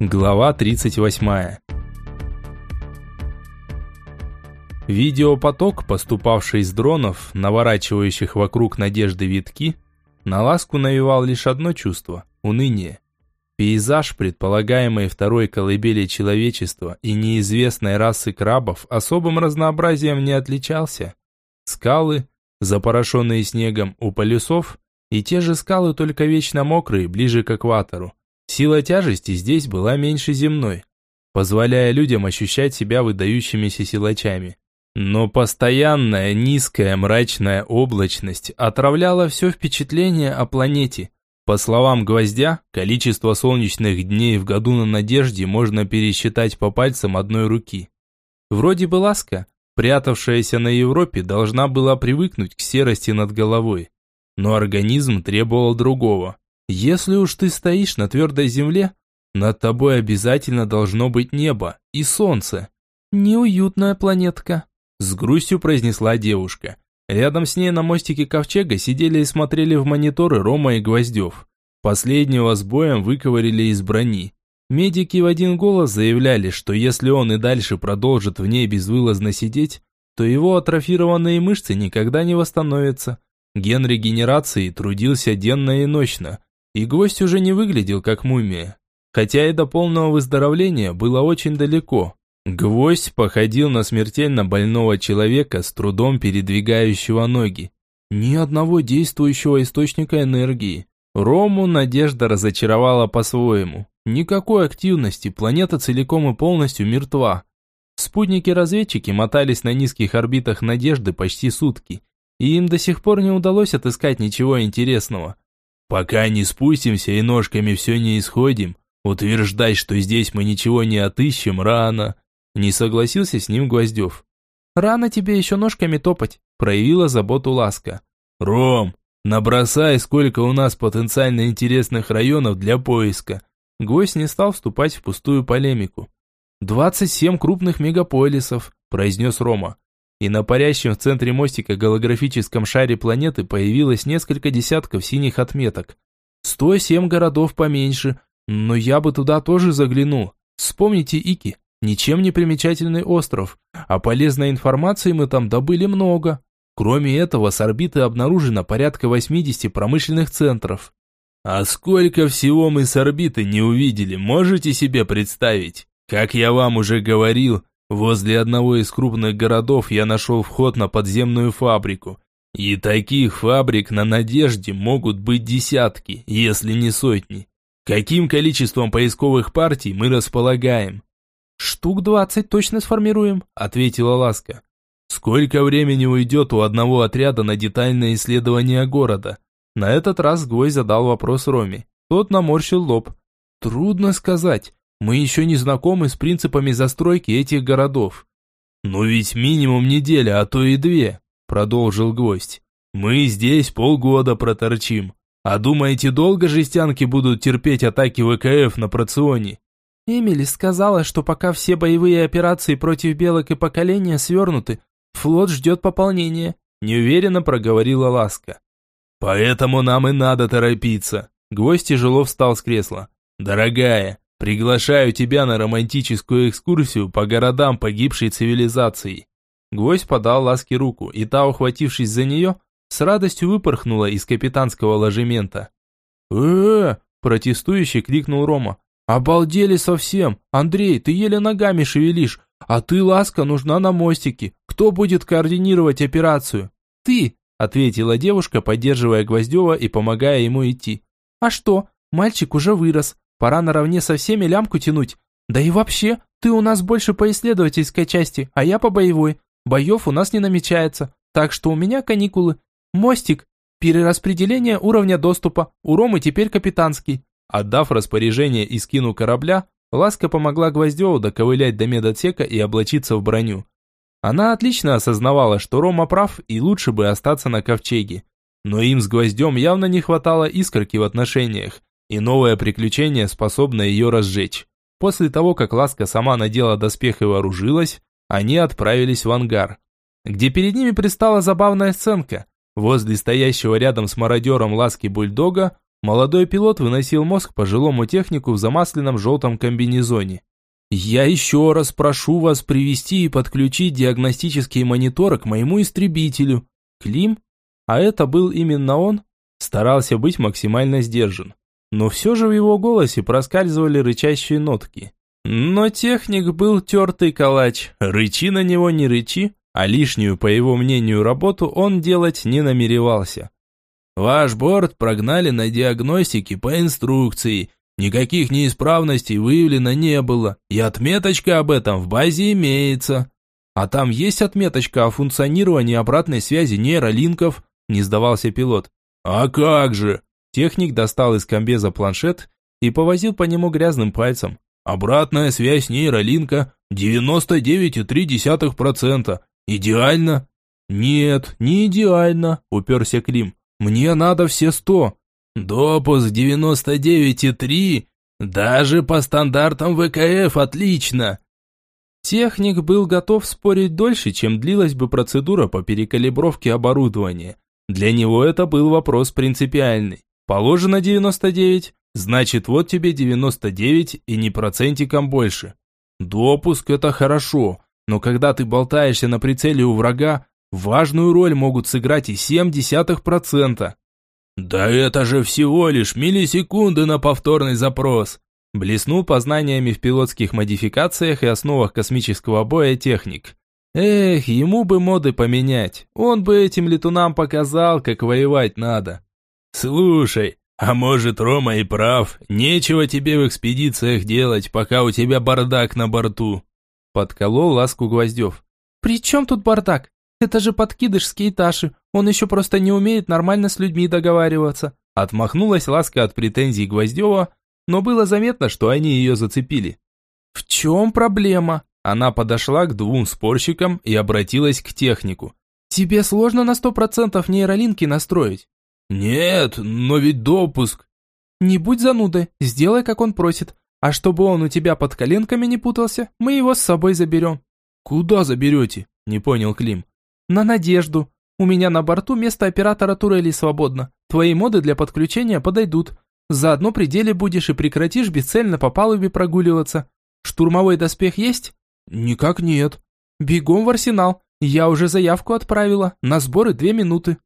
Глава 38. Видеопоток, поступавший из дронов, наворачивающих вокруг надежды витки, на ласку навевал лишь одно чувство – уныние. Пейзаж предполагаемой второй колыбели человечества и неизвестной расы крабов особым разнообразием не отличался. Скалы, запорошенные снегом у полюсов, и те же скалы, только вечно мокрые, ближе к экватору. Сила тяжести здесь была меньше земной, позволяя людям ощущать себя выдающимися силачами. Но постоянная низкая мрачная облачность отравляла все впечатление о планете. По словам Гвоздя, количество солнечных дней в году на Надежде можно пересчитать по пальцам одной руки. Вроде бы ласка, прятавшаяся на Европе, должна была привыкнуть к серости над головой. Но организм требовал другого. Если уж ты стоишь на твердой земле, над тобой обязательно должно быть небо и солнце. Неуютная планетка, с грустью произнесла девушка. Рядом с ней на мостике ковчега сидели и смотрели в мониторы Рома и Гвоздев. Последнего с боем выковырили из брони. Медики в один голос заявляли, что если он и дальше продолжит в ней безвылазно сидеть, то его атрофированные мышцы никогда не восстановятся. Ген регенерации трудился денно и ночно, и гвоздь уже не выглядел как мумия. Хотя и до полного выздоровления было очень далеко. Гвоздь походил на смертельно больного человека, с трудом передвигающего ноги. Ни одного действующего источника энергии. Рому надежда разочаровала по-своему. Никакой активности, планета целиком и полностью мертва. Спутники-разведчики мотались на низких орбитах надежды почти сутки, и им до сих пор не удалось отыскать ничего интересного. Пока не спустимся и ножками все не исходим, утверждать, что здесь мы ничего не отыщем, рано. Не согласился с ним Гвоздев. Рано тебе еще ножками топать, проявила заботу Ласка. Ром, набросай, сколько у нас потенциально интересных районов для поиска. Гвоздь не стал вступать в пустую полемику. «Двадцать семь крупных мегаполисов», – произнес Рома и на парящем в центре мостика голографическом шаре планеты появилось несколько десятков синих отметок. Сто семь городов поменьше, но я бы туда тоже заглянул. Вспомните Ики, ничем не примечательный остров, а полезной информации мы там добыли много. Кроме этого, с орбиты обнаружено порядка 80 промышленных центров. А сколько всего мы с орбиты не увидели, можете себе представить? Как я вам уже говорил, Возле одного из крупных городов я нашел вход на подземную фабрику. И таких фабрик на Надежде могут быть десятки, если не сотни. Каким количеством поисковых партий мы располагаем? Штук двадцать точно сформируем, ответила Ласка. Сколько времени уйдет у одного отряда на детальное исследование города? На этот раз Гвоздь задал вопрос Роме. Тот наморщил лоб. Трудно сказать. Мы еще не знакомы с принципами застройки этих городов. Но ведь минимум неделя, а то и две, продолжил гвоздь. Мы здесь полгода проторчим. А думаете, долго жестянки будут терпеть атаки ВКФ на Проционе? Эмили сказала, что пока все боевые операции против белок и поколения свернуты, флот ждет пополнения, неуверенно проговорила Ласка. Поэтому нам и надо торопиться. Гвоздь тяжело встал с кресла. Дорогая, Приглашаю тебя на романтическую экскурсию по городам погибшей цивилизации. Гвоздь подал Ласке руку, и та, ухватившись за нее, с радостью выпорхнула из капитанского ложемента. э э протестующе крикнул Рома. «Обалдели совсем! Андрей, ты еле ногами шевелишь, а ты, Ласка, нужна на мостике. Кто будет координировать операцию?» «Ты!» – ответила девушка, поддерживая Гвоздева и помогая ему идти. «А что? Мальчик уже вырос, Пора наравне со всеми лямку тянуть. Да и вообще, ты у нас больше по исследовательской части, а я по боевой. Боев у нас не намечается, так что у меня каникулы. Мостик. Перераспределение уровня доступа. У Ромы теперь капитанский. Отдав распоряжение и скину корабля, Ласка помогла Гвоздеву доковылять до медотсека и облачиться в броню. Она отлично осознавала, что Рома прав и лучше бы остаться на ковчеге. Но им с Гвоздем явно не хватало искорки в отношениях, и новое приключение способно ее разжечь. После того, как Ласка сама надела доспех и вооружилась, они отправились в ангар, где перед ними предстала забавная сценка. Возле стоящего рядом с мародером Ласки бульдога Молодой пилот выносил мозг пожилому технику в замасленном желтом комбинезоне. «Я еще раз прошу вас привести и подключить диагностический монитор к моему истребителю». Клим, а это был именно он, старался быть максимально сдержан. Но все же в его голосе проскальзывали рычащие нотки. Но техник был тертый калач, рычи на него не рычи, а лишнюю, по его мнению, работу он делать не намеревался. «Ваш борт прогнали на диагностике по инструкции, никаких неисправностей выявлено не было, и отметочка об этом в базе имеется». «А там есть отметочка о функционировании обратной связи нейролинков?» – не сдавался пилот. «А как же!» Техник достал из комбеза планшет и повозил по нему грязным пальцем. Обратная связь нейролинка 99,3%. Идеально? Нет, не идеально, уперся Клим. Мне надо все 100. Допуск 99,3. Даже по стандартам ВКФ отлично. Техник был готов спорить дольше, чем длилась бы процедура по перекалибровке оборудования. Для него это был вопрос принципиальный. Положено 99, Значит, вот тебе 99 и не процентиком больше. Допуск – это хорошо, но когда ты болтаешься на прицеле у врага, важную роль могут сыграть и 0,7%. Да это же всего лишь миллисекунды на повторный запрос. Блеснул познаниями в пилотских модификациях и основах космического боя техник. Эх, ему бы моды поменять. Он бы этим летунам показал, как воевать надо. Слушай, а может, Рома и прав, нечего тебе в экспедициях делать, пока у тебя бардак на борту. Подколол ласку Гвоздев. При чем тут бардак? Это же подкидыш с кейташи, он еще просто не умеет нормально с людьми договариваться. Отмахнулась ласка от претензий Гвоздева, но было заметно, что они ее зацепили. В чем проблема? Она подошла к двум спорщикам и обратилась к технику. Тебе сложно на сто процентов нейролинки настроить. «Нет, но ведь допуск...» «Не будь занудой, сделай, как он просит. А чтобы он у тебя под коленками не путался, мы его с собой заберем». «Куда заберете?» – не понял Клим. «На надежду. У меня на борту место оператора турелей свободно. Твои моды для подключения подойдут. Заодно при деле будешь и прекратишь бесцельно по палубе прогуливаться. Штурмовой доспех есть?» «Никак нет». «Бегом в арсенал. Я уже заявку отправила. На сборы две минуты.